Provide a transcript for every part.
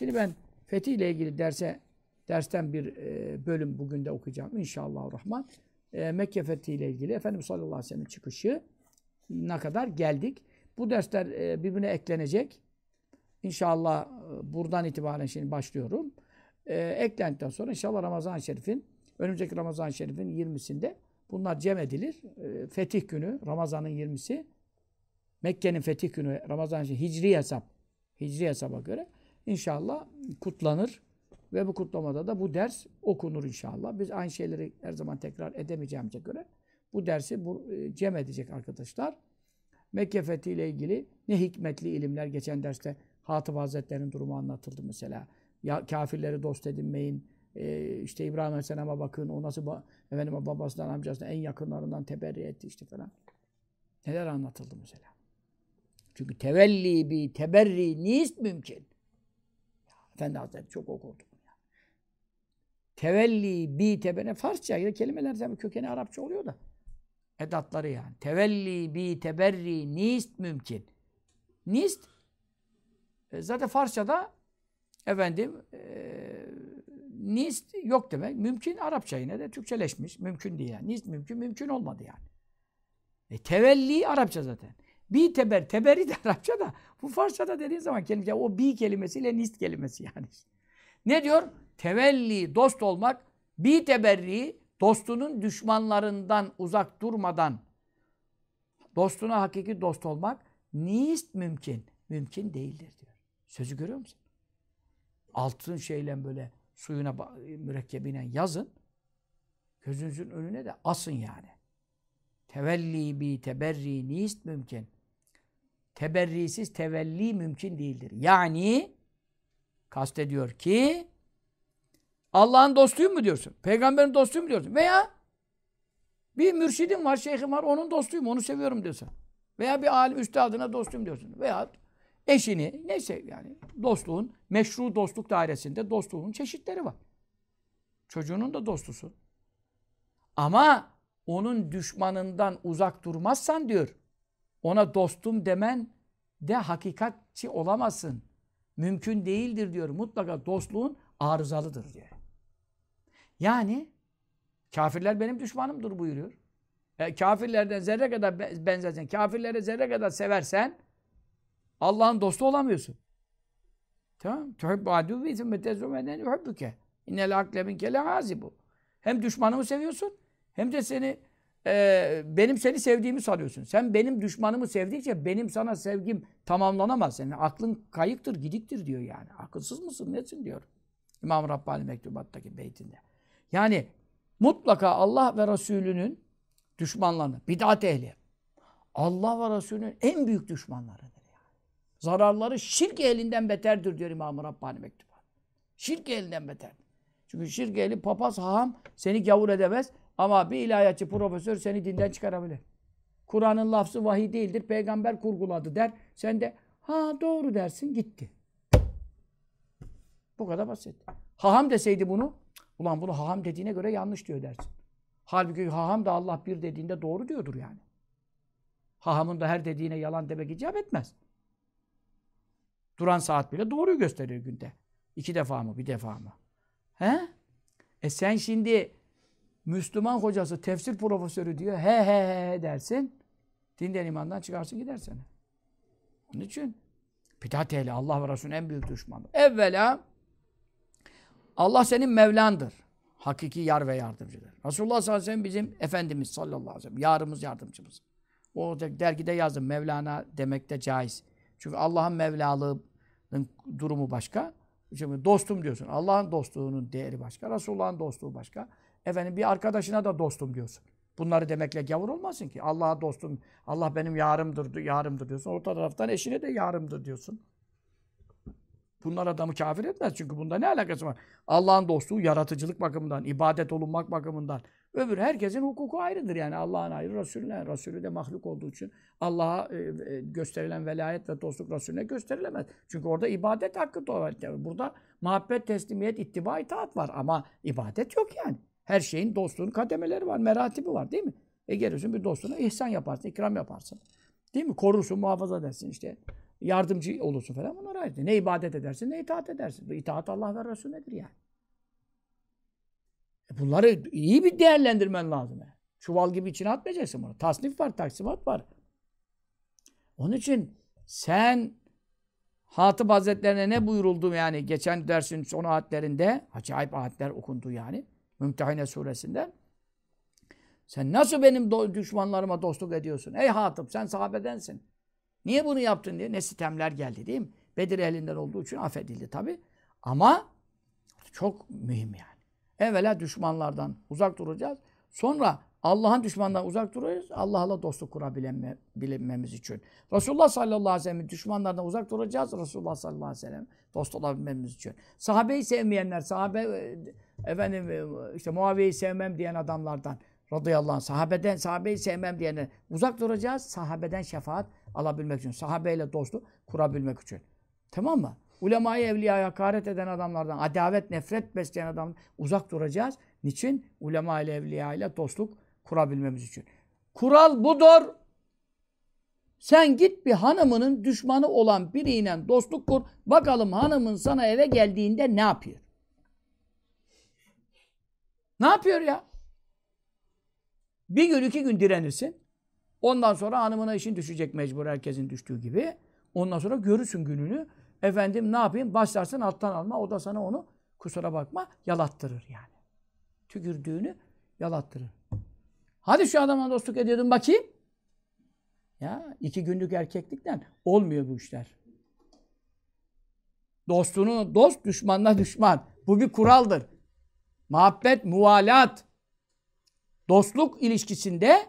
Şimdi ben fetih ile ilgili derse dersten bir e, bölüm bugün de okuyacağım inşallah rahman. E, Mekke fethi ile ilgili Efendimiz sallallahu aleyhi ve sellem çıkışı ne kadar geldik. Bu dersler e, birbirine eklenecek. İnşallah e, buradan itibaren şimdi başlıyorum. E, eklendikten sonra inşallah Ramazan-ı Şerif'in önümüzdeki Ramazan-ı Şerif'in 20'sinde bunlar cem edilir. Fetih günü Ramazan'ın 20'si Mekke'nin fetih günü Ramazan-ı Hicri hesap Hicri hesaba göre inşallah kutlanır. Ve bu kutlamada da bu ders okunur inşallah. Biz aynı şeyleri her zaman tekrar edemeyeceğimize göre bu dersi bu, e, cem edecek arkadaşlar. Mekke fethi ile ilgili ne hikmetli ilimler geçen derste Hatip Hazretleri'nin durumu anlatıldı mesela. Ya kafirleri dost edinmeyin. E, işte İbrahim Aleyhisselam'a bakın. O nasıl ba efendim, babasından amcasından en yakınlarından teberri etti işte falan. Neler anlatıldı mesela. Çünkü tevelli bi teberri nist mümkün. Efendi Hazretleri çok okurdu. Tevelli bi tebene Farsça kelimeler tabii kökeni Arapça oluyor da. Edatları yani. Tevelli bi teberri nist mümkün. Nist e, zaten Farsçada efendim e, nist yok demek. Mümkün Arapça yine de Türkçeleşmiş. Mümkün diye. Yani. Nist mümkün. Mümkün olmadı yani. E, tevelli Arapça zaten. Bi teber. Teberi de Arapça da. Bu Farsçada dediğin zaman kelime, o bi kelimesiyle nist kelimesi yani. Ne diyor? Tevelli, dost olmak, bi teberri, dostunun düşmanlarından uzak durmadan dostuna hakiki dost olmak nist mümkün. Mümkün değildir diyor. Sözü görüyor musun? Altın şeyle böyle suyuna mürekkebine yazın. Gözünüzün önüne de asın yani. Tevelli bi teberri nist mümkün. Teberrisiz tevelli mümkün değildir. Yani kastediyor ki Allah'ın dostuyum mu diyorsun? Peygamberin dostuyum mu diyorsun? Veya bir mürşidim var, şeyhim var, onun dostuyum, onu seviyorum diyorsun. Veya bir alim üstadına dostuyum diyorsun. Veya eşini, neyse yani dostluğun, meşru dostluk dairesinde dostluğun çeşitleri var. Çocuğunun da dostusun. Ama onun düşmanından uzak durmazsan diyor, ona dostum demen de hakikatçi olamazsın. Mümkün değildir diyor. Mutlaka dostluğun arızalıdır diyor. Yani kafirler benim düşmanımdır buyuruyor. E, kafirlerden zerre kadar benzersen, kafirlere zerre kadar seversen Allah'ın dostu olamıyorsun. Tamam? Tuhibbu aduvi thumme tezumeden yuhibbuke. İnnel akle minke lehazibu. Hem düşmanımı seviyorsun hem de seni e, benim seni sevdiğimi sanıyorsun. Sen benim düşmanımı sevdikçe benim sana sevgim tamamlanamaz. Senin aklın kayıktır, gidiktir diyor yani. Akılsız mısın, nesin diyor. İmam Rabbani mektubattaki beytinde. Yani mutlaka Allah ve Resulünün düşmanlarını, bid'at ehli, Allah ve Resulünün en büyük düşmanlarıdır yani. Zararları şirk elinden beterdir diyor İmam Rabbani mektubat. Şirk elinden beter. Çünkü şirk ehli papaz, haham seni gavur edemez. Ama bir ilahiyatçı profesör seni dinden çıkarabilir. Kur'an'ın lafzı vahiy değildir, peygamber kurguladı der. Sen de ha doğru dersin gitti. Bu kadar basit. Haham deseydi bunu, ulan bunu haham dediğine göre yanlış diyor dersin. Halbuki haham da Allah bir dediğinde doğru diyordur yani. Hahamın da her dediğine yalan demek icap etmez. Duran saat bile doğruyu gösteriyor günde. İki defa mı, bir defa mı? He? E sen şimdi Müslüman hocası, tefsir profesörü diyor. He he he dersin. Dinden imandan çıkarsın gidersen. Onun için bidat ehli Allah ve Resulü'nün en büyük düşmanı. Evvela Allah senin Mevlandır. Hakiki yar ve yardımcıdır. Resulullah sallallahu aleyhi ve sellem bizim Efendimiz sallallahu aleyhi ve sellem. Yarımız, yardımcımız. O dergide yazdım. Mevlana demek de caiz. Çünkü Allah'ın Mevlalığının durumu başka. Şimdi dostum diyorsun. Allah'ın dostluğunun değeri başka. Resulullah'ın dostluğu başka. Efendim bir arkadaşına da dostum diyorsun. Bunları demekle gavur olmasın ki. Allah'a dostum, Allah benim yarımdır, yarımdır diyorsun. Orta taraftan eşine de yarımdır diyorsun. Bunlar adamı kafir etmez. Çünkü bunda ne alakası var? Allah'ın dostluğu yaratıcılık bakımından, ibadet olunmak bakımından. Öbür herkesin hukuku ayrıdır yani. Allah'ın ayrı, Resulüne. Resulü de mahluk olduğu için Allah'a e, e, gösterilen velayet ve dostluk Resulüne gösterilemez. Çünkü orada ibadet hakkı doğar. Burada muhabbet, teslimiyet, ittiba, itaat var. Ama ibadet yok yani. Her şeyin dostluğun kademeleri var, meratibi var değil mi? E gelirsin bir dostuna ihsan yaparsın, ikram yaparsın. Değil mi? Korursun, muhafaza edersin işte. yardımcı olursun falan. Bunlar ayrı. Ne ibadet edersin, ne itaat edersin. Bu itaat Allah ve Resulünedir yani. E bunları iyi bir değerlendirmen lazım. Çuval gibi içine atmayacaksın bunu. Tasnif var, taksimat var. Onun için sen Hatip Hazretlerine ne buyuruldu yani geçen dersin son ayetlerinde acayip ayetler okundu yani. Mümtehine suresinden. Sen nasıl benim do düşmanlarıma dostluk ediyorsun? Ey Hatip sen sahabedensin. Niye bunu yaptın diye ne sitemler geldi değil mi? Bedir elinden olduğu için affedildi tabi. Ama çok mühim yani. Evvela düşmanlardan uzak duracağız. Sonra Allah'ın düşmanından uzak duracağız. Allah'la dostluk kurabilmemiz için. Resulullah sallallahu aleyhi ve sellem düşmanlardan uzak duracağız. Resulullah sallallahu aleyhi ve sellem dost olabilmemiz için. Sahabeyi sevmeyenler, sahabe e, efendim e, işte Muaviye'yi sevmem diyen adamlardan radıyallahu anh sahabeden sahabeyi sevmem diyenler uzak duracağız. Sahabeden şefaat alabilmek için. Sahabeyle dostluk kurabilmek için. Tamam mı? Ulemayı evliyaya hakaret eden adamlardan, adavet, nefret besleyen adam uzak duracağız. Niçin? Ulema ile evliya ile dostluk kurabilmemiz için. Kural budur. Sen git bir hanımının düşmanı olan biriyle dostluk kur. Bakalım hanımın sana eve geldiğinde ne yapıyor? Ne yapıyor ya? Bir gün iki gün direnirsin. Ondan sonra hanımına işin düşecek mecbur herkesin düştüğü gibi. Ondan sonra görürsün gününü. Efendim ne yapayım? Başlarsın alttan alma. O da sana onu kusura bakma yalattırır yani. Tükürdüğünü yalattırır. Hadi şu adamla dostluk ediyordun bakayım. Ya iki günlük erkeklikten olmuyor bu işler. Dostunu dost, düşmanla düşman. Bu bir kuraldır. Muhabbet, muvalat. Dostluk ilişkisinde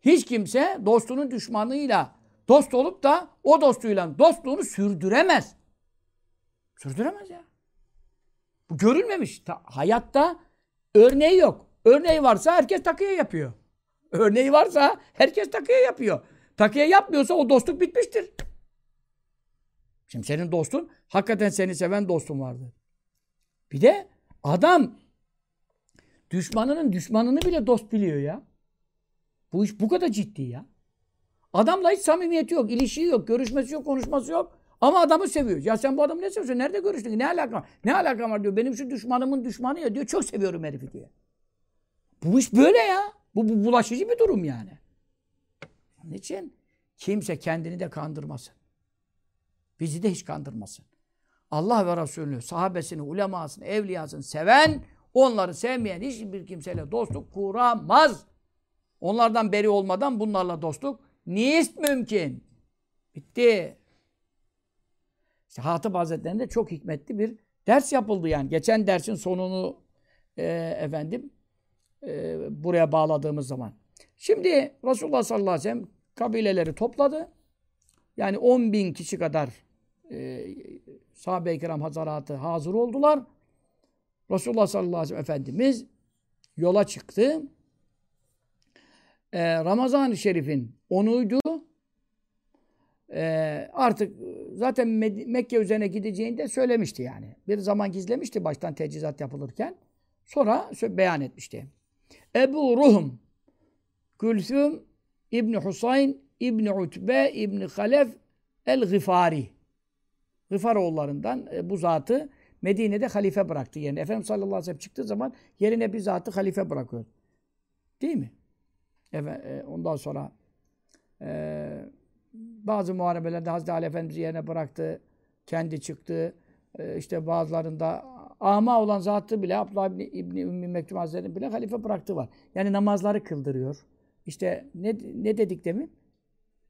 hiç kimse dostunun düşmanıyla dost olup da o dostuyla dostluğunu sürdüremez. Sürdüremez ya. Bu görülmemiş. Ta, hayatta örneği yok. Örneği varsa herkes takıya yapıyor. Örneği varsa herkes takıya yapıyor. Takıya yapmıyorsa o dostluk bitmiştir. Şimdi senin dostun hakikaten seni seven dostun vardı. Bir de adam düşmanının düşmanını bile dost biliyor ya. Bu iş bu kadar ciddi ya. Adamla hiç samimiyeti yok, ilişiği yok, görüşmesi yok, konuşması yok. Ama adamı seviyor. Ya sen bu adamı ne seviyorsun? Nerede görüştün? Ne alaka var? Ne alaka var diyor. Benim şu düşmanımın düşmanı ya diyor. Çok seviyorum herifi diye. Bu iş böyle ya. Bu, bu bulaşıcı bir durum yani. Onun için kimse kendini de kandırmasın. Bizi de hiç kandırmasın. Allah ve Resulünü, sahabesini, ulemasını, evliyasını seven, onları sevmeyen hiçbir kimseyle dostluk kuramaz. Onlardan beri olmadan bunlarla dostluk niyist mümkün. Bitti. İşte Hatip Hazretleri'nde çok hikmetli bir ders yapıldı yani. Geçen dersin sonunu e, efendim e, buraya bağladığımız zaman. Şimdi Resulullah sallallahu aleyhi ve sellem kabileleri topladı. Yani 10 bin kişi kadar e, sahabe-i kiram hazaratı hazır oldular. Resulullah sallallahu aleyhi ve sellem Efendimiz yola çıktı. E, Ramazan-ı Şerif'in onuydu. E, artık zaten Mekke üzerine gideceğini de söylemişti yani. Bir zaman gizlemişti baştan tecizat yapılırken. Sonra beyan etmişti. Ebu Ruhum Gülsüm İbni Husayn İbni Utbe İbni Halef El-Gıfari Gıfar oğullarından e, bu zatı Medine'de halife bıraktı yerine. Efendimiz sallallahu aleyhi ve sellem çıktığı zaman yerine bir zatı halife bırakıyor. Değil mi? Evet, e, ondan sonra e, bazı muharebelerde Hazreti Ali Efendimiz yerine bıraktı. Kendi çıktı. E, işte bazılarında ama olan zatı bile Abdullah İbni, İbni Ümmü Mektum Hazretleri'nin bile halife bıraktığı var. Yani namazları kıldırıyor. İşte ne, ne dedik demin?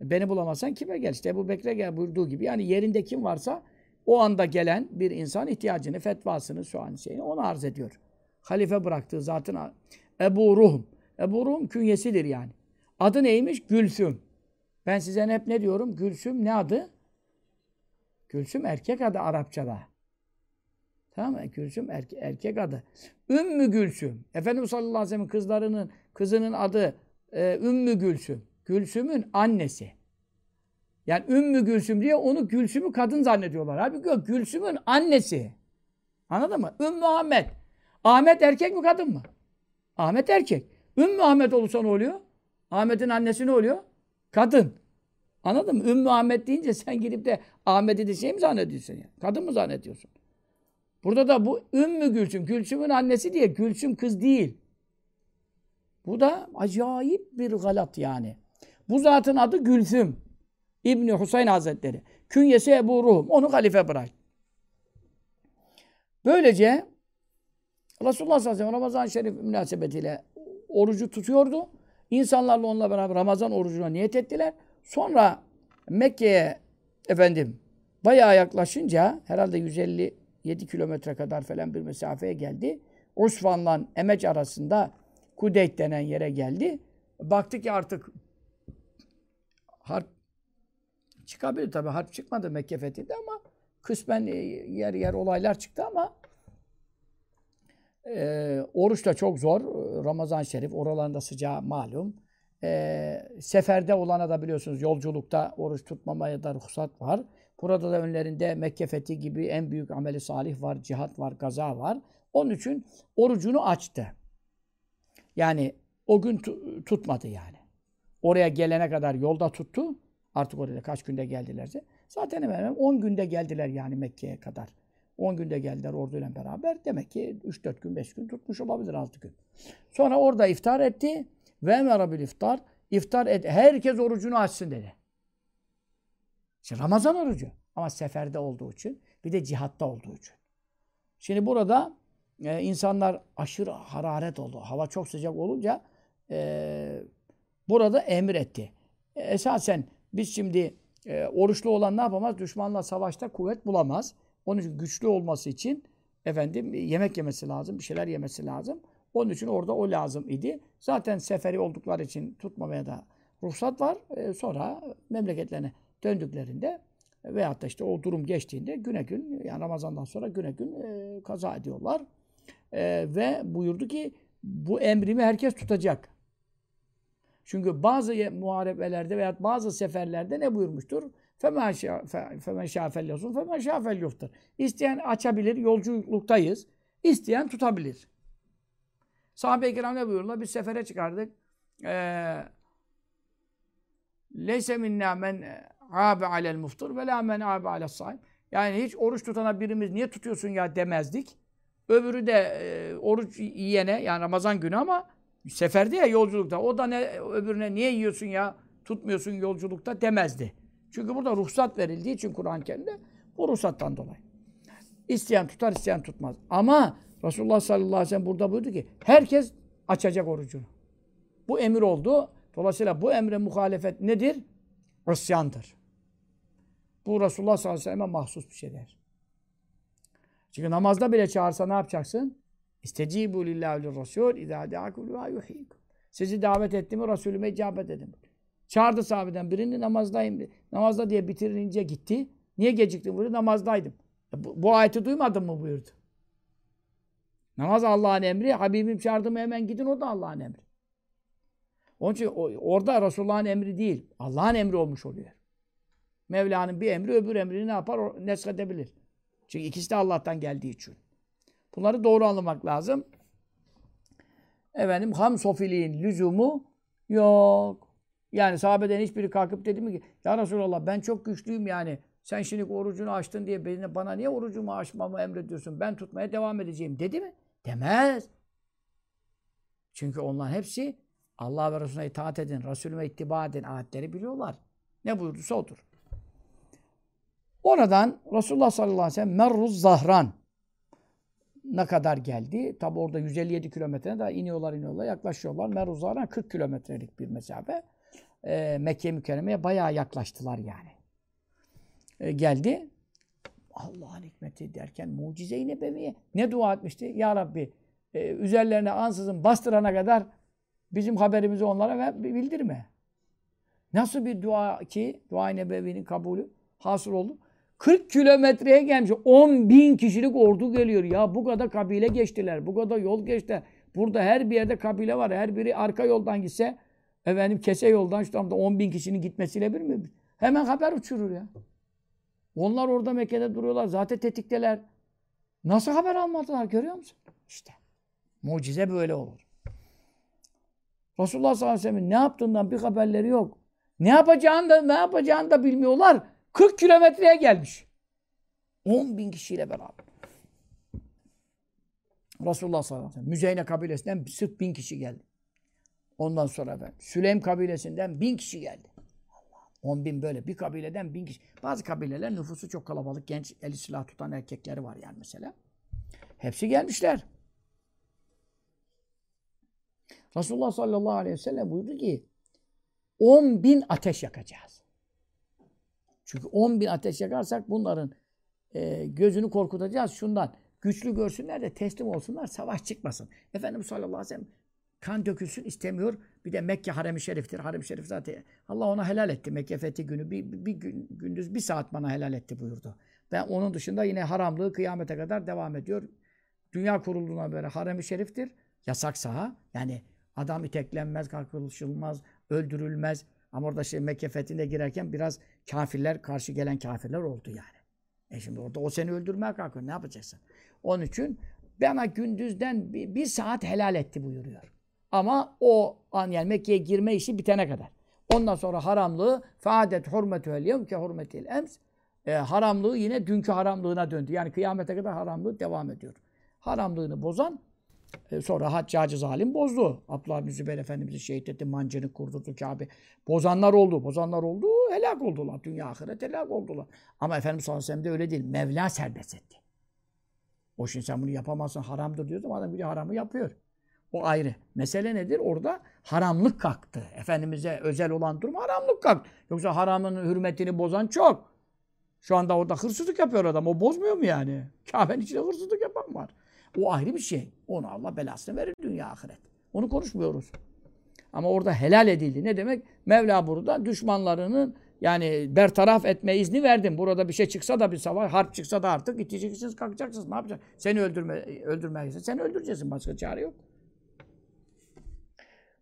Beni bulamazsan kime gel? İşte bu Bekre gel buyurduğu gibi. Yani yerinde kim varsa o anda gelen bir insan ihtiyacını, fetvasını, an şeyini onu arz ediyor. Halife bıraktığı zatın Ebu Ruhum. Ebu Ruhum künyesidir yani. Adı neymiş? Gülsüm. Ben size hep ne diyorum? Gülsüm ne adı? Gülsüm erkek adı Arapçada. Tamam mı? Gülsüm erke erkek adı. Ümmü Gülsüm. Efendimiz sallallahu aleyhi ve sellem kızlarının, kızının adı e, Ümmü Gülsüm. Gülsüm'ün annesi. Yani Ümmü Gülsüm diye onu Gülsüm'ü kadın zannediyorlar. Halbuki yok. Gülsüm'ün annesi. Anladın mı? Ümmü Ahmet. Ahmet erkek mi kadın mı? Ahmet erkek. Ümmü Ahmet olursa ne oluyor? Ahmet'in annesi ne oluyor? Kadın. Anladın mı? Ümmü Ahmet deyince sen gidip de Ahmet'i de şey mi zannediyorsun ya? Kadın mı zannediyorsun? Burada da bu Ümmü Gülsüm. Gülsüm'ün annesi diye Gülsüm kız değil. Bu da acayip bir galat yani. Bu zatın adı Gülsüm. İbni Hüseyin Hazretleri. Künyesi Ebu Ruhum. Onu halife bırak. Böylece Resulullah sallallahu aleyhi ve sellem Ramazan Şerif münasebetiyle orucu tutuyordu. İnsanlarla onunla beraber Ramazan orucuna niyet ettiler. Sonra Mekke'ye efendim bayağı yaklaşınca herhalde 157 kilometre kadar falan bir mesafeye geldi. Osman'la Emeç arasında Kudeyt denen yere geldi. Baktı ki artık harp çıkabilir tabii. Harp çıkmadı Mekke fethinde ama kısmen yer yer olaylar çıktı ama e, oruç da çok zor. Ramazan Şerif oralarında sıcağı malum. E, seferde olana da biliyorsunuz yolculukta oruç tutmamaya da ruhsat var. Burada da önlerinde Mekke fethi gibi en büyük ameli salih var, cihat var, gaza var. Onun için orucunu açtı. Yani o gün tutmadı yani. Oraya gelene kadar yolda tuttu. Artık oraya kaç günde geldilerse. Zaten hemen hemen 10 günde geldiler yani Mekke'ye kadar. 10 günde geldiler orduyla beraber. Demek ki 3-4 gün, 5 gün tutmuş olabilir 6 gün. Sonra orada iftar etti. Ve emera bil iftar. İftar et. Herkes orucunu açsın dedi. İşte Ramazan orucu. Ama seferde olduğu için. Bir de cihatta olduğu için. Şimdi burada e, insanlar aşırı hararet oldu. Hava çok sıcak olunca e, burada emir etti. E, esasen biz şimdi e, oruçlu olan ne yapamaz? Düşmanla savaşta kuvvet bulamaz. Onun için güçlü olması için efendim yemek yemesi lazım, bir şeyler yemesi lazım. Onun için orada o lazım idi. Zaten seferi oldukları için tutmamaya da ruhsat var. E, sonra memleketlerine döndüklerinde veyahut da işte o durum geçtiğinde güne gün yani Ramazan'dan sonra güne gün e, kaza ediyorlar. E, ve buyurdu ki bu emrimi herkes tutacak. Çünkü bazı muharebelerde veya bazı seferlerde ne buyurmuştur? Femen şafel yazın, femen şafel yuftur. İsteyen açabilir, yolculuktayız. İsteyen tutabilir. Sahabe-i kiram ne buyururlar? Biz sefere çıkardık. Leyse minna men abe alel muftur ve la men abe. Yani hiç oruç tutana birimiz niye tutuyorsun ya demezdik. Öbürü de e, oruç yiyene yani Ramazan günü ama seferde ya yolculukta. O da ne öbürüne niye yiyorsun ya tutmuyorsun yolculukta demezdi. Çünkü burada ruhsat verildiği için Kur'an-ı bu ruhsattan dolayı. İsteyen tutar, isteyen tutmaz. Ama Resulullah sallallahu aleyhi ve sellem burada buyurdu ki herkes açacak orucunu. Bu emir oldu. Dolayısıyla bu emre muhalefet nedir? Isyandır. Bu Resulullah sallallahu aleyhi ve sellem'e mahsus bir şeydir. Çünkü namazda bile çağırsa ne yapacaksın? İstecibu lillahi ve rasul izâ de'akum lima yuhyikum. Sizi davet etti mi Resulüme icabet edin. Çağırdı sahabeden birini namazdayım. Namazda diye bitirince gitti. Niye geciktin buyurdu? Namazdaydım. E bu, bu ayeti duymadın mı buyurdu. Namaz Allah'ın emri. Habibim çağırdı mı hemen gidin o da Allah'ın emri. Onun için orada Resulullah'ın emri değil. Allah'ın emri olmuş oluyor. Mevla'nın bir emri öbür emrini ne yapar? Neskedebilir. Çünkü ikisi de Allah'tan geldiği için. Bunları doğru anlamak lazım. Efendim ham sofiliğin lüzumu yok. Yani sahabeden hiçbiri kalkıp dedi mi ki Ya Resulallah ben çok güçlüyüm yani. Sen şimdi orucunu açtın diye bana niye orucumu açmamı emrediyorsun? Ben tutmaya devam edeceğim dedi mi? Demez. Çünkü onlar hepsi Allah ve Resulüne itaat edin, Resulüme ittiba edin ayetleri biliyorlar. Ne buyurduysa odur. Oradan Resulullah sallallahu aleyhi ve sellem Merruz Zahran ne kadar geldi? Tabi orada 157 kilometre daha iniyorlar iniyorlar yaklaşıyorlar. Merruz Zahran 40 kilometrelik bir mesafe. E, Mekke mükerremeye bayağı yaklaştılar yani. E, geldi. Allah'ın hikmeti derken mucize-i nebeviye. Ne dua etmişti? Ya Rabbi e, üzerlerine ansızın bastırana kadar bizim haberimizi onlara bildirme. Nasıl bir dua ki dua-i nebevinin kabulü hasıl oldu? 40 kilometreye gelmiş. 10 bin kişilik ordu geliyor. Ya bu kadar kabile geçtiler. Bu kadar yol geçtiler. Burada her bir yerde kabile var. Her biri arka yoldan gitse efendim kese yoldan şu anda 10 bin kişinin gitmesiyle bir mi? Hemen haber uçurur ya. Onlar orada Mekke'de duruyorlar. Zaten tetikteler. Nasıl haber almadılar görüyor musun? İşte. Mucize böyle olur. Resulullah sallallahu aleyhi ve sellem ne yaptığından bir haberleri yok. Ne yapacağını da ne yapacağını da bilmiyorlar. 40 kilometreye gelmiş. 10 bin kişiyle beraber. Resulullah sallallahu aleyhi ve sellem Müzeyne kabilesinden sırf bin kişi geldi. Ondan sonra ben Süleym kabilesinden bin kişi geldi. 10 bin böyle bir kabileden bin kişi. Bazı kabileler nüfusu çok kalabalık. Genç eli silah tutan erkekleri var yani mesela. Hepsi gelmişler. Resulullah sallallahu aleyhi ve sellem buyurdu ki 10 bin ateş yakacağız. Çünkü 10 bin ateş yakarsak bunların e, gözünü korkutacağız şundan. Güçlü görsünler de teslim olsunlar, savaş çıkmasın. Efendimiz sallallahu aleyhi ve sellem kan dökülsün istemiyor. Bir de Mekke harem-i şeriftir. Harem-i şerif zaten Allah ona helal etti. Mekke fethi günü bir, bir, gün, gündüz bir saat bana helal etti buyurdu. Ben onun dışında yine haramlığı kıyamete kadar devam ediyor. Dünya kurulduğuna beri harem-i şeriftir. Yasak saha. Yani adam iteklenmez, kalkışılmaz, öldürülmez. Ama orada şey Mekke fethinde girerken biraz kafirler, karşı gelen kafirler oldu yani. E şimdi orada o seni öldürmeye kalkıyor. Ne yapacaksın? Onun için bana gündüzden bir, bir saat helal etti buyuruyor. Ama o an yani Mekke'ye girme işi bitene kadar. Ondan sonra haramlığı faadet hurmetühel yevm ke hurmetil ems. E, haramlığı yine dünkü haramlığına döndü. Yani kıyamete kadar haramlığı devam ediyor. Haramlığını bozan e, sonra Haccacı zalim bozdu. Abdullah bin Zübeyir Efendimiz'i şehit etti, mancını kurdurdu Kabe. Bozanlar oldu, bozanlar oldu, helak oldular. Dünya ahiret helak oldular. Ama Efendimiz sallallahu aleyhi ve sellem de öyle değil. Mevla serbest etti. O şimdi sen bunu yapamazsın, haramdır diyoruz ama adam bir haramı yapıyor. O ayrı. Mesele nedir? Orada haramlık kalktı. Efendimiz'e özel olan durum haramlık kalktı. Yoksa haramın hürmetini bozan çok. Şu anda orada hırsızlık yapıyor adam. O bozmuyor mu yani? Kabe'nin içinde hırsızlık yapan var. O ayrı bir şey. Onu Allah belasını verir dünya ahiret. Onu konuşmuyoruz. Ama orada helal edildi. Ne demek? Mevla burada düşmanlarının yani bertaraf etme izni verdim. Burada bir şey çıksa da bir savaş, harp çıksa da artık iteceksiniz, kalkacaksınız. Ne yapacaksın? Seni öldürme, öldürmekse seni öldüreceksin. Başka çare yok.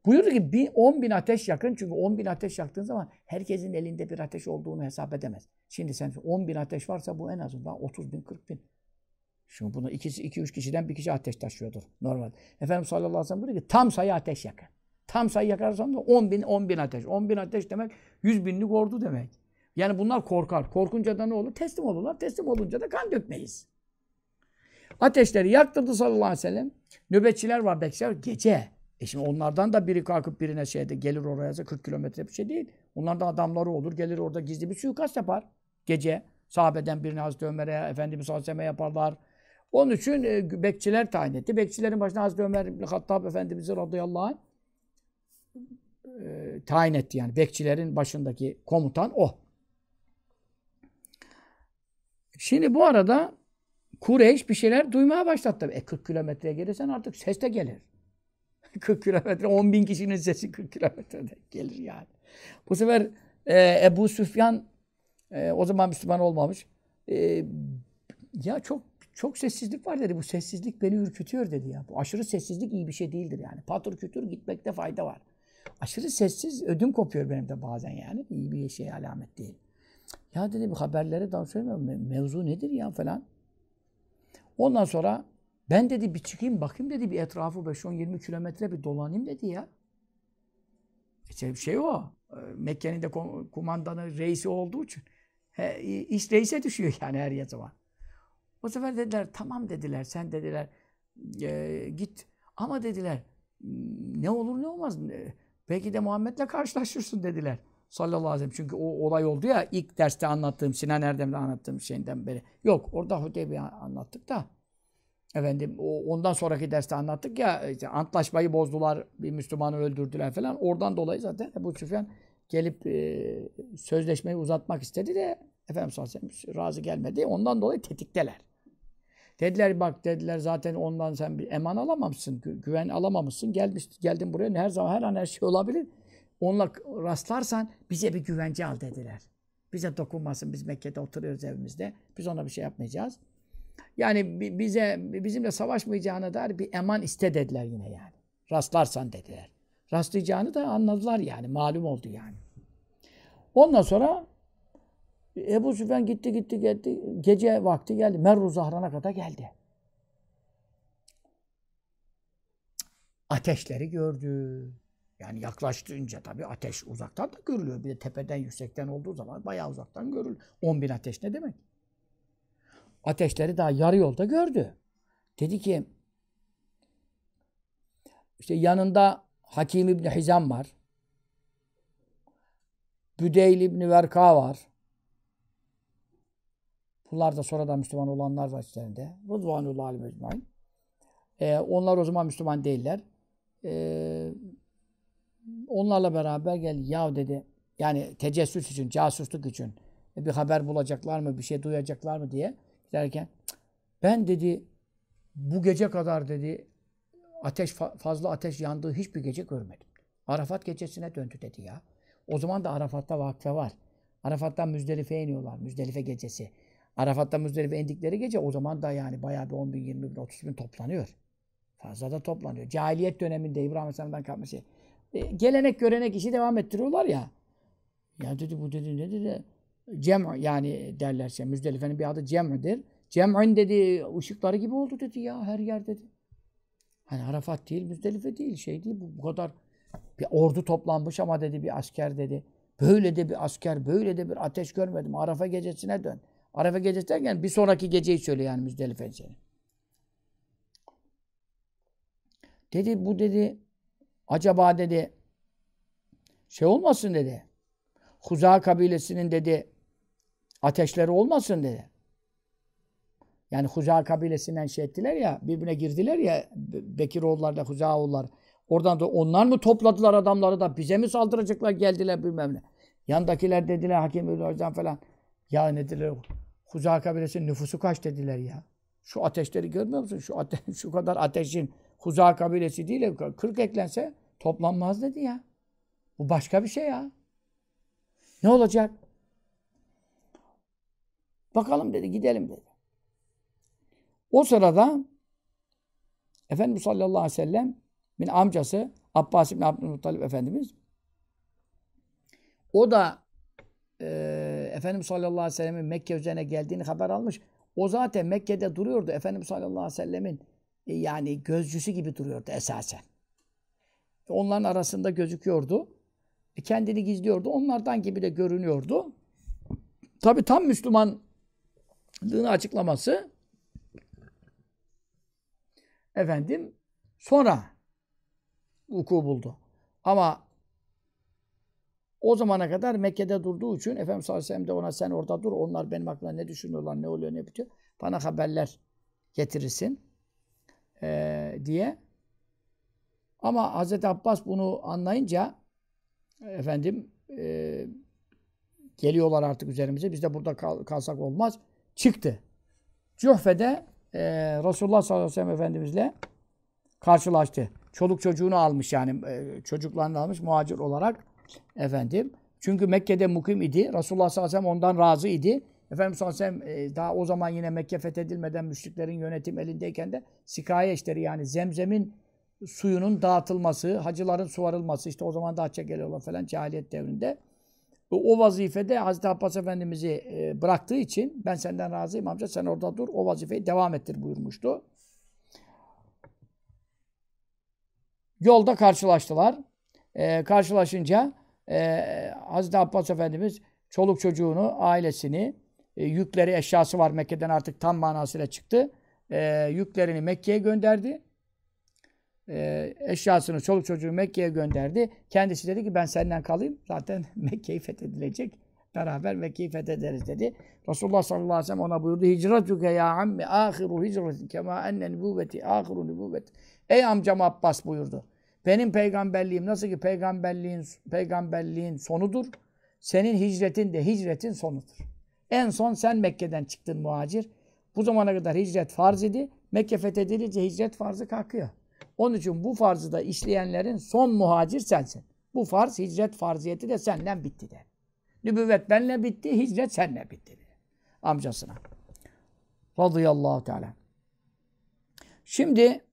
Buyurdu ki bir 10 bin ateş yakın. Çünkü 10 bin ateş yaktığın zaman herkesin elinde bir ateş olduğunu hesap edemez. Şimdi sen 10 bin ateş varsa bu en azından 30 bin, 40 bin. Şimdi bunu 2-3 kişiden bir kişi ateş taşıyordur normal. Efendimiz sallallahu aleyhi ve sellem buyuruyor ki tam sayı ateş yakın. Tam sayı yakarsan da 10 bin, 10 bin ateş. 10 bin ateş demek 100 binlik ordu demek. Yani bunlar korkar. Korkunca da ne olur? Teslim olurlar. Teslim olunca da kan dökmeyiz. Ateşleri yaktırdı sallallahu aleyhi ve sellem. Nöbetçiler var bekçiler gece. E şimdi onlardan da biri kalkıp birine şeyde gelir oraya 40 kilometre bir şey değil. Onlardan adamları olur. Gelir orada gizli bir suikast yapar. Gece. Sahabeden birine Hazreti Ömer'e, Efendimiz sallallahu aleyhi yaparlar. Onun için e, bekçiler tayin etti. Bekçilerin başına Hazreti Ömer İbni Hattab Efendimiz'i radıyallahu anh e, tayin etti yani. Bekçilerin başındaki komutan o. Şimdi bu arada Kureyş bir şeyler duymaya başladı tabii. E 40 kilometreye gelirsen artık ses de gelir. 40 kilometre, 10 bin kişinin sesi 40 kilometrede gelir yani. Bu sefer e, Ebu Süfyan e, o zaman Müslüman olmamış. E, ya çok çok sessizlik var dedi. Bu sessizlik beni ürkütüyor dedi ya. Bu aşırı sessizlik iyi bir şey değildir yani. Patır kütür gitmekte fayda var. Aşırı sessiz ödüm kopuyor benim de bazen yani. İyi bir şey alamet değil. Ya dedi bu haberlere daha söylemiyorum. Mevzu nedir ya falan. Ondan sonra ben dedi bir çıkayım bakayım dedi bir etrafı 5-10-20 kilometre bir dolanayım dedi ya. İşte şey o. E, Mekke'nin de kumandanı reisi olduğu için. He, iş reise düşüyor yani her zaman. O sefer dediler tamam dediler sen dediler e, git ama dediler ne olur ne olmaz belki de Muhammed'le karşılaşırsın dediler sallallahu aleyhi ve sellem. Çünkü o olay oldu ya ilk derste anlattığım Sinan Erdem'de anlattığım şeyden beri. Yok orada Hudeybiye anlattık da efendim o, ondan sonraki derste anlattık ya işte antlaşmayı bozdular bir Müslümanı öldürdüler falan. Oradan dolayı zaten bu Süfyan gelip e, sözleşmeyi uzatmak istedi de Efendimiz sallallahu aleyhi ve sellem razı gelmedi. Ondan dolayı tetikteler. Dediler bak dediler zaten ondan sen bir eman alamamışsın, gü güven alamamışsın. Gelmiş, geldin buraya her zaman her an her şey olabilir. Onunla rastlarsan bize bir güvence al dediler. Bize dokunmasın. Biz Mekke'de oturuyoruz evimizde. Biz ona bir şey yapmayacağız. Yani bize bizimle savaşmayacağına dair bir eman iste dediler yine yani. Rastlarsan dediler. Rastlayacağını da anladılar yani. Malum oldu yani. Ondan sonra Ebu Süfyan gitti gitti gitti. Gece vakti geldi. Merru Zahran'a kadar geldi. Ateşleri gördü. Yani yaklaştığınca tabii ateş uzaktan da görülüyor. Bir de tepeden yüksekten olduğu zaman bayağı uzaktan görülür. 10 bin ateş ne demek? Ateşleri daha yarı yolda gördü. Dedi ki işte yanında Hakim İbni Hizam var. Büdeyl İbni Verka var. Bunlar da sonradan Müslüman olanlar var içlerinde. Rıdvanullah alim ecmain. Ee, onlar o zaman Müslüman değiller. Ee, onlarla beraber gel ya dedi. Yani tecessüs için, casusluk için e, bir haber bulacaklar mı, bir şey duyacaklar mı diye giderken ben dedi bu gece kadar dedi ateş fazla ateş yandığı hiçbir gece görmedim. Arafat gecesine döndü dedi ya. O zaman da Arafat'ta vakfe var. Arafat'tan Müzdelife'ye iniyorlar. Müzdelife gecesi. Arafat'ta Müzdelife indikleri gece o zaman da yani bayağı bir 10 bin, 20 bin, 30 bin toplanıyor. Fazla da toplanıyor. Cahiliyet döneminde İbrahim Aleyhisselam'dan kalma şey. E, gelenek görenek işi devam ettiriyorlar ya. Ya dedi bu dedi ne dedi? Cem yani derlerse Müzdelife'nin bir adı Cem'dir. Cem'in dedi ışıkları gibi oldu dedi ya her yer dedi. Hani Arafat değil, Müzdelife değil, şey değil bu, bu kadar bir ordu toplanmış ama dedi bir asker dedi. Böyle de bir asker, böyle de bir ateş görmedim. Arafa gecesine dön. Arafa gecesi derken bir sonraki geceyi söyle yani Müzdelife seni. Dedi bu dedi acaba dedi şey olmasın dedi. Huza kabilesinin dedi ateşleri olmasın dedi. Yani Huza kabilesinden şey ettiler ya, birbirine girdiler ya Bekiroğullar da Huzaoğullar. Oradan da onlar mı topladılar adamları da bize mi saldıracaklar geldiler bilmem ne. Yandakiler dediler Hakim Hocam falan. Ya ne dediler Huza kabilesinin nüfusu kaç dediler ya. Şu ateşleri görmüyor musun? Şu, ate şu kadar ateşin Huza kabilesi değil 40 eklense toplanmaz dedi ya. Bu başka bir şey ya. Ne olacak? Bakalım dedi, gidelim dedi. O sırada Efendimiz sallallahu aleyhi ve sellem min amcası Abbas ibn Abdülmuttalip Efendimiz o da e, Efendimiz sallallahu aleyhi ve sellemin Mekke üzerine geldiğini haber almış. O zaten Mekke'de duruyordu. Efendimiz sallallahu aleyhi ve sellemin e, yani gözcüsü gibi duruyordu esasen. Onların arasında gözüküyordu. E, kendini gizliyordu. Onlardan gibi de görünüyordu. Tabi tam Müslümanlığını açıklaması efendim sonra vuku buldu. Ama o zamana kadar Mekke'de durduğu için Efendimiz sallallahu aleyhi ve sellem de ona sen orada dur. Onlar benim aklıma ne düşünüyorlar, ne oluyor, ne bitiyor. Bana haberler getirirsin ee, diye. Ama Hazreti Abbas bunu anlayınca efendim e, geliyorlar artık üzerimize. Biz de burada kal, kalsak olmaz. Çıktı. Cuhfe'de e, Resulullah sallallahu aleyhi ve sellem Efendimizle karşılaştı. Çoluk çocuğunu almış yani e, çocuklarını almış muhacir olarak efendim. Çünkü Mekke'de mukim idi. Resulullah sallallahu aleyhi ve sellem ondan razı idi. Efendimiz sallallahu aleyhi ve sellem e, daha o zaman yine Mekke fethedilmeden müşriklerin yönetim elindeyken de sikaye işleri yani zemzemin suyunun dağıtılması, hacıların suvarılması işte o zaman da hacca geliyorlar falan cahiliyet devrinde. O vazifede Hazreti Abbas Efendimiz'i e, bıraktığı için ben senden razıyım amca sen orada dur o vazifeyi devam ettir buyurmuştu. Yolda karşılaştılar. E, karşılaşınca e, Hazreti Abbas Efendimiz çoluk çocuğunu, ailesini, e, yükleri, eşyası var Mekke'den artık tam manasıyla çıktı. E, yüklerini Mekke'ye gönderdi e, eşyasını, çoluk çocuğu Mekke'ye gönderdi. Kendisi dedi ki ben senden kalayım. Zaten Mekke'yi fethedilecek. Beraber Mekke'yi fethederiz dedi. Resulullah sallallahu aleyhi ve sellem ona buyurdu. Hicratuke ya ammi ahiru hicretin kema enne nübüvveti ahiru nübüvvet. Ey amcam Abbas buyurdu. Benim peygamberliğim nasıl ki peygamberliğin peygamberliğin sonudur. Senin hicretin de hicretin sonudur. En son sen Mekke'den çıktın muhacir. Bu zamana kadar hicret farz idi. Mekke fethedilince hicret farzı kalkıyor. Onun için bu farzı da işleyenlerin son muhacir sensin. Bu farz, hicret farziyeti de senden bitti de. Nübüvvet benle bitti, hicret senle bitti de. Amcasına. Radıyallahu teala. Şimdi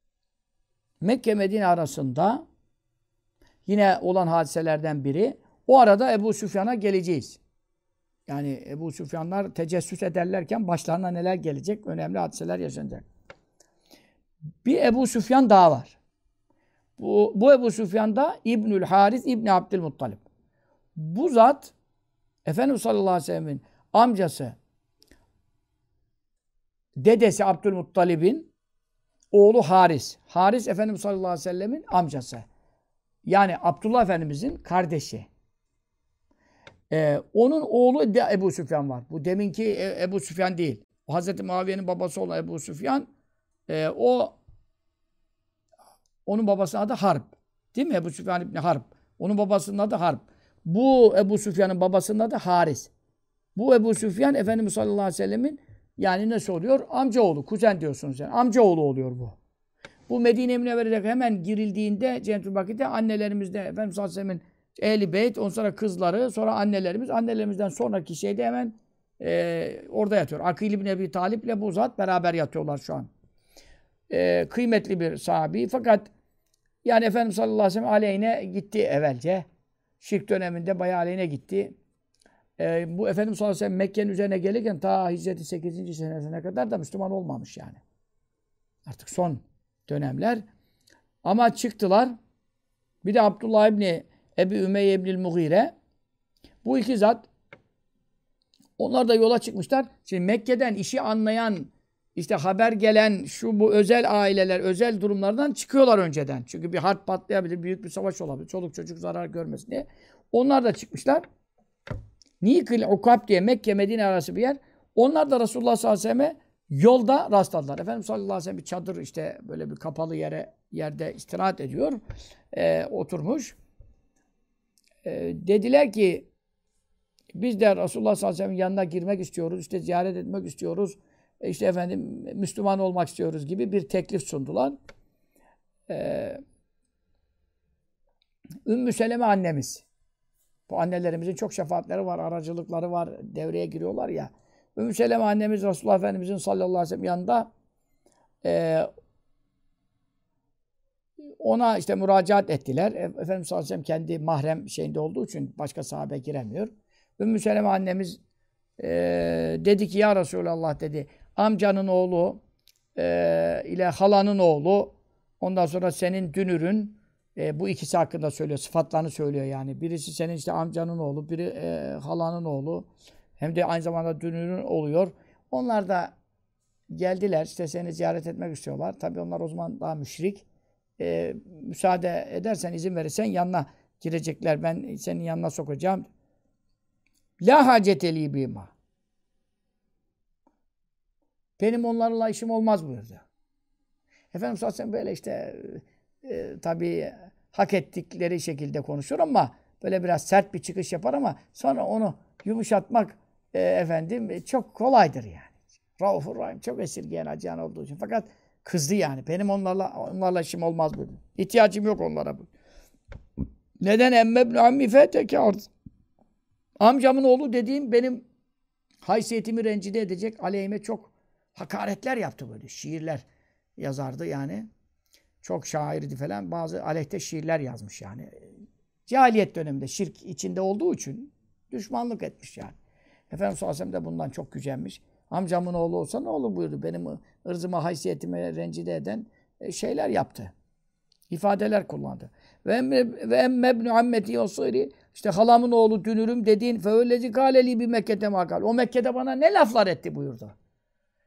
Mekke Medine arasında yine olan hadiselerden biri. O arada Ebu Süfyan'a geleceğiz. Yani Ebu Süfyanlar tecessüs ederlerken başlarına neler gelecek? Önemli hadiseler yaşanacak. Bir Ebu Süfyan daha var. Bu, bu Ebu Süfyan da İbnül Haris İbni Abdülmuttalip. Bu zat Efendimiz sallallahu aleyhi ve sellemin amcası dedesi Abdülmuttalib'in oğlu Haris. Haris Efendimiz sallallahu aleyhi ve sellemin amcası. Yani Abdullah Efendimizin kardeşi. Ee, onun oğlu de Ebu Süfyan var. Bu deminki e, Ebu Süfyan değil. Hazreti Muaviye'nin babası olan Ebu Süfyan e, o onun babasının adı Harp. Değil mi? Ebu Süfyan İbni Harp. Onun babasının adı Harp. Bu Ebu Süfyan'ın babasının adı Haris. Bu Ebu Süfyan Efendimiz sallallahu aleyhi ve sellemin yani nasıl oluyor? Amcaoğlu, kuzen diyorsunuz yani. Amcaoğlu oluyor bu. Bu Medine-i Münevvere'de hemen girildiğinde Cennetül Bakı'da annelerimizde Efendimiz sallallahu aleyhi ve sellemin ehli beyt, ondan sonra kızları, sonra annelerimiz. Annelerimizden sonraki şeyde hemen e, orada yatıyor. Akil İbni Ebi Talip ile bu zat beraber yatıyorlar şu an. E, kıymetli bir sahabi. Fakat yani Efendimiz sallallahu aleyhine gitti evvelce. Şirk döneminde bayağı aleyhine gitti. E, bu Efendimiz sallallahu aleyhi ve sellem Mekke'nin üzerine gelirken ta hicreti 8. senesine kadar da Müslüman olmamış yani. Artık son dönemler. Ama çıktılar. Bir de Abdullah İbni Ebi Ümeyye İbnül Mughire. Bu iki zat onlar da yola çıkmışlar. Şimdi Mekke'den işi anlayan, işte haber gelen şu bu özel aileler, özel durumlardan çıkıyorlar önceden. Çünkü bir harp patlayabilir, büyük bir savaş olabilir. Çoluk çocuk zarar görmesin diye. Onlar da çıkmışlar. Nikil Ukab diye Mekke Medine arası bir yer. Onlar da Resulullah sallallahu aleyhi ve selleme yolda rastladılar. Efendimiz sallallahu aleyhi ve sellem bir çadır işte böyle bir kapalı yere yerde istirahat ediyor. Ee, oturmuş. Ee, dediler ki biz de Resulullah sallallahu aleyhi ve sellem'in yanına girmek istiyoruz. işte ziyaret etmek istiyoruz. E işte efendim Müslüman olmak istiyoruz gibi bir teklif sundular. Ee, Ümmü Seleme annemiz. Bu annelerimizin çok şefaatleri var, aracılıkları var, devreye giriyorlar ya. Ümmü Seleme annemiz Resulullah Efendimizin sallallahu aleyhi ve sellem yanında e, ona işte müracaat ettiler. E, Efendimiz sallallahu aleyhi ve sellem kendi mahrem şeyinde olduğu için başka sahabe giremiyor. Ümmü Seleme annemiz e, dedi ki ya Resulallah dedi amcanın oğlu e, ile halanın oğlu ondan sonra senin dünürün e, bu ikisi hakkında söylüyor. Sıfatlarını söylüyor yani. Birisi senin işte amcanın oğlu, biri e, halanın oğlu. Hem de aynı zamanda dünürün oluyor. Onlar da geldiler işte seni ziyaret etmek istiyorlar. Tabii onlar o zaman daha müşrik. E, müsaade edersen, izin verirsen yanına girecekler. Ben senin yanına sokacağım. La haceteli bima. Benim onlarla işim olmaz buyurdu. Efendim zaten böyle işte e, tabii hak ettikleri şekilde konuşur ama böyle biraz sert bir çıkış yapar ama sonra onu yumuşatmak e, efendim e, çok kolaydır yani. Raufur Rahim çok esirgeyen acıyan olduğu için. Fakat kızdı yani. Benim onlarla onlarla işim olmaz buyurdu. İhtiyacım yok onlara. bu. Neden emme ibn ammi? Amcamın oğlu dediğim benim haysiyetimi rencide edecek aleyhime çok hakaretler yaptı böyle. Şiirler yazardı yani. Çok şairdi falan. Bazı aleyhte şiirler yazmış yani. Cahiliyet döneminde şirk içinde olduğu için düşmanlık etmiş yani. Efendimiz sallallahu aleyhi ve de bundan çok gücenmiş. Amcamın oğlu olsa ne olur buyurdu. Benim ırzıma, haysiyetime rencide eden e, şeyler yaptı. İfadeler kullandı. Ve emme ibn ammeti yasiri işte halamın oğlu dünürüm dediğin feöllezi kâleli bir Mekke'de makal. O Mekke'de bana ne laflar etti buyurdu.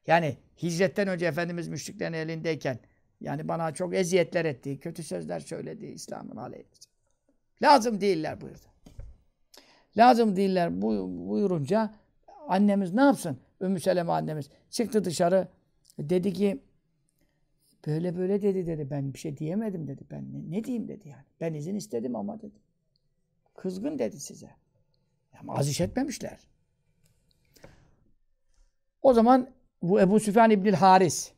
Yani hicretten önce Efendimiz müşriklerin elindeyken yani bana çok eziyetler etti, kötü sözler söyledi İslam'ın aleyhine. Lazım değiller buyurdu. Lazım değiller buyurunca annemiz ne yapsın? Ümmü Seleme annemiz çıktı dışarı dedi ki böyle böyle dedi dedi. Ben bir şey diyemedim dedi. Ben ne, ne diyeyim dedi yani. Ben izin istedim ama dedi. Kızgın dedi size. Ama aziş etmemişler. O zaman bu Ebu Süfyan İbnül Haris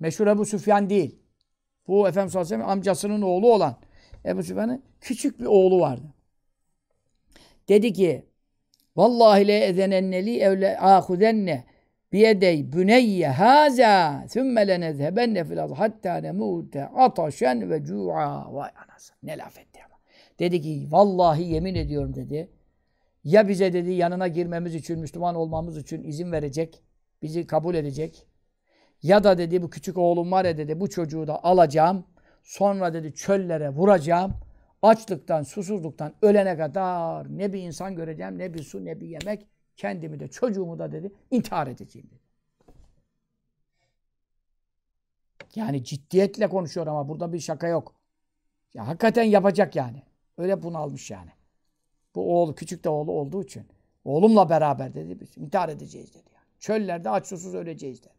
meşhur Ebu Süfyan değil bu Efendimiz sallallahu aleyhi ve amcasının oğlu olan Ebu Süfyan'ın küçük bir oğlu vardı dedi ki Vallahi le ezenenneli evle ahudenne biyedey büneyye haza thümme lenezhebenne fil ardı hatta nemute ataşen ve cu'a vay anası. Ne laf etti ama. Dedi ki vallahi yemin ediyorum dedi. Ya bize dedi yanına girmemiz için, Müslüman olmamız için izin verecek, bizi kabul edecek. Ya da dedi bu küçük oğlum var ya dedi bu çocuğu da alacağım. Sonra dedi çöllere vuracağım. Açlıktan, susuzluktan ölene kadar ne bir insan göreceğim, ne bir su, ne bir yemek. Kendimi de çocuğumu da dedi intihar edeceğim dedi. Yani ciddiyetle konuşuyor ama burada bir şaka yok. Ya hakikaten yapacak yani. Öyle bunalmış yani. Bu oğlu, küçük de oğlu olduğu için. Oğlumla beraber dedi biz intihar edeceğiz dedi. Yani. Çöllerde aç susuz öleceğiz dedi.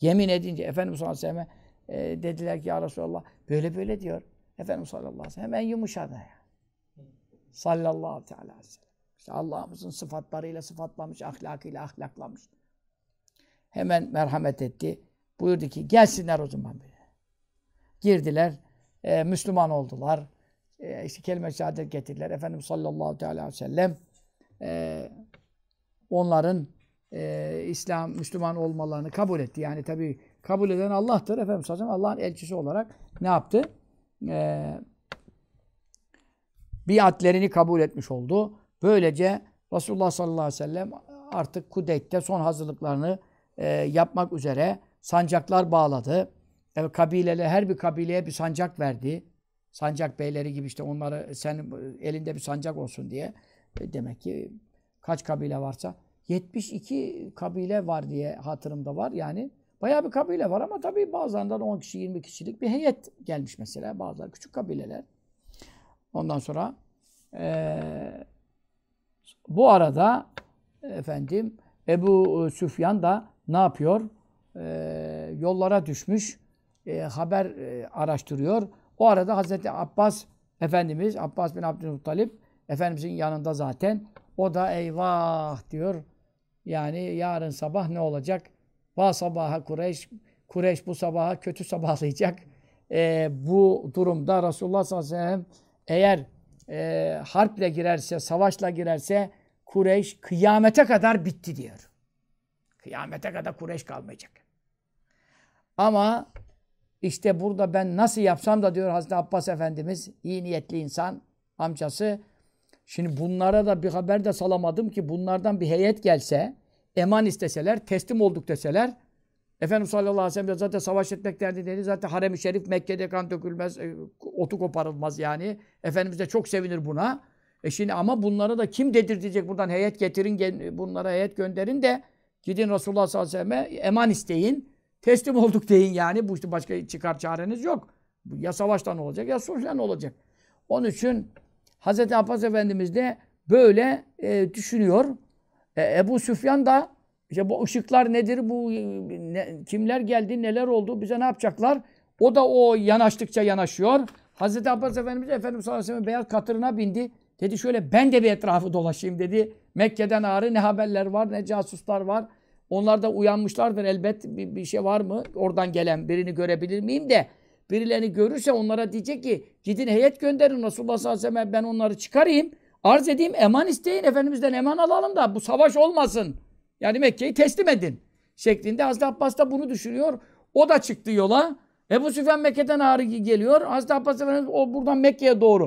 Yemin edince Efendimiz sallallahu aleyhi ve sellem e, dediler ki ya Resulallah böyle böyle diyor. Efendimiz sallallahu aleyhi ve sellem hemen yumuşadı yani. Sallallahu teala aleyhi ve sellem. İşte Allah'ımızın sıfatlarıyla sıfatlamış, ahlakıyla ahlaklamış. Hemen merhamet etti. Buyurdu ki gelsinler o zaman böyle. Girdiler. E, Müslüman oldular. E, işte kelime-i şehadet getirdiler. Efendimiz sallallahu teala aleyhi ve sellem e, onların e, İslam, Müslüman olmalarını kabul etti. Yani tabi kabul eden Allah'tır. Efendimiz sallallahu Allah'ın elçisi olarak ne yaptı? E, biatlerini kabul etmiş oldu. Böylece Resulullah sallallahu aleyhi ve sellem artık Kudeyt'te son hazırlıklarını e, yapmak üzere sancaklar bağladı. Evet, kabilele, her bir kabileye bir sancak verdi. Sancak beyleri gibi işte onları sen elinde bir sancak olsun diye. E, demek ki kaç kabile varsa 72 kabile var diye hatırımda var. Yani bayağı bir kabile var ama tabii bazılarından 10 kişi 20 kişilik bir heyet gelmiş mesela. Bazıları küçük kabileler. Ondan sonra ee, bu arada efendim Ebu Süfyan da ne yapıyor? Ee, yollara düşmüş. E, haber e, araştırıyor. O arada Hazreti Abbas Efendimiz, Abbas bin Abdülmuttalip Efendimizin yanında zaten. O da eyvah diyor. Yani yarın sabah ne olacak? Va sabaha Kureyş. Kureyş bu sabaha kötü sabahlayacak. E, bu durumda Resulullah sallallahu aleyhi ve sellem eğer e, harple girerse, savaşla girerse Kureyş kıyamete kadar bitti diyor. Kıyamete kadar Kureyş kalmayacak. Ama işte burada ben nasıl yapsam da diyor Hazreti Abbas Efendimiz, iyi niyetli insan, amcası. Şimdi bunlara da bir haber de salamadım ki bunlardan bir heyet gelse, eman isteseler, teslim olduk deseler, Efendimiz sallallahu aleyhi ve sellem zaten savaş etmek derdi dedi. Zaten harem-i şerif Mekke'de kan dökülmez, e, otu koparılmaz yani. Efendimiz de çok sevinir buna. E şimdi ama bunlara da kim dedirtecek buradan heyet getirin, bunlara heyet gönderin de gidin Resulullah sallallahu aleyhi ve sellem'e eman isteyin. Teslim olduk deyin yani. Bu işte başka çıkar çareniz yok. Ya savaştan olacak ya sulhlen olacak. Onun için Hz. Abbas Efendimiz de böyle e, düşünüyor. E, Ebu Süfyan da işte bu ışıklar nedir? Bu ne, kimler geldi? Neler oldu? Bize ne yapacaklar? O da o yanaştıkça yanaşıyor. Hz. Abbas Efendimiz Efendimiz sallallahu aleyhi ve sellem beyaz katırına bindi. Dedi şöyle ben de bir etrafı dolaşayım dedi. Mekke'den ağrı ne haberler var ne casuslar var. Onlar da uyanmışlardır elbet bir, bir şey var mı? Oradan gelen birini görebilir miyim de birilerini görürse onlara diyecek ki gidin heyet gönderin Resulullah sallallahu aleyhi ve sellem ben onları çıkarayım. Arz edeyim eman isteyin Efendimiz'den eman alalım da bu savaş olmasın. Yani Mekke'yi teslim edin. Şeklinde Hazreti Abbas da bunu düşünüyor. O da çıktı yola. Ebu Süfyan Mekke'den ağrı geliyor. Hazreti Abbas Efendimiz o buradan Mekke'ye doğru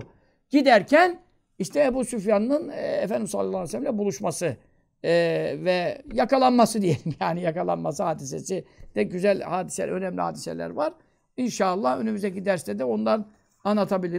giderken işte Ebu Süfyan'ın e, Efendimiz sallallahu aleyhi ve sellem'le buluşması e, ve yakalanması diyelim. Yani yakalanması hadisesi de güzel hadiseler, önemli hadiseler var. İnşallah önümüzdeki derste de ondan anlatabiliriz.